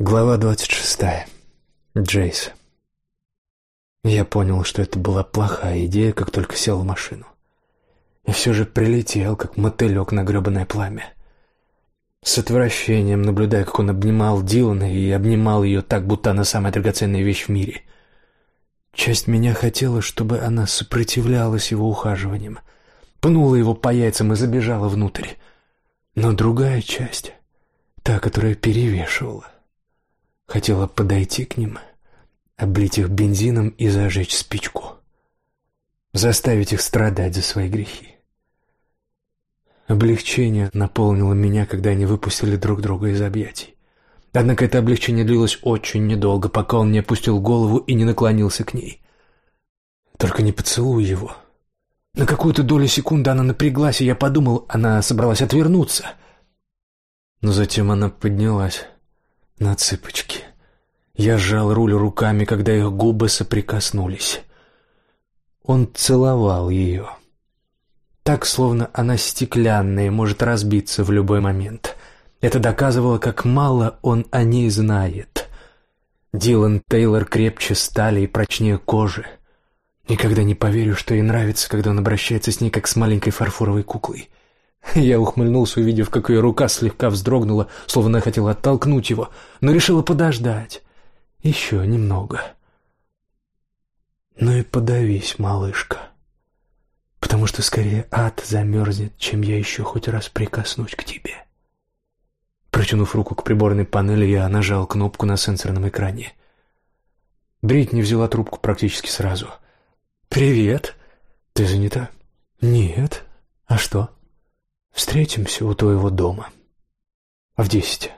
Глава двадцать шестая. Джейс. Я понял, что это была плохая идея, как только сел в машину. И все же прилетел, как мотылек на гребаное пламя. С отвращением, наблюдая, как он обнимал Дилана и обнимал ее так, будто она самая драгоценная вещь в мире. Часть меня хотела, чтобы она сопротивлялась его ухаживаниям, пнула его по яйцам и забежала внутрь. Но другая часть, та, которая перевешивала, Хотела подойти к ним, облить их бензином и зажечь спичку. Заставить их страдать за свои грехи. Облегчение наполнило меня, когда они выпустили друг друга из объятий. Однако это облегчение длилось очень недолго, пока он не опустил голову и не наклонился к ней. Только не поцелуй его. На какую-то долю секунды она напряглась, и я подумал, она собралась отвернуться. Но затем она поднялась на цыпочки. Я сжал руль руками, когда их губы соприкоснулись. Он целовал ее. Так, словно она стеклянная и может разбиться в любой момент. Это доказывало, как мало он о ней знает. Дилан Тейлор крепче стали и прочнее кожи. Никогда не поверю, что ей нравится, когда он обращается с ней, как с маленькой фарфоровой куклой. Я ухмыльнулся, увидев, как ее рука слегка вздрогнула, словно она хотела оттолкнуть его, но решила подождать. Еще немного. Ну и подавись, малышка, потому что скорее ад замерзнет, чем я еще хоть раз прикоснусь к тебе. Протянув руку к приборной панели, я нажал кнопку на сенсорном экране. Бритни взяла трубку практически сразу. «Привет. Ты занята?» «Нет. А что?» Встретимся у твоего дома. В десять.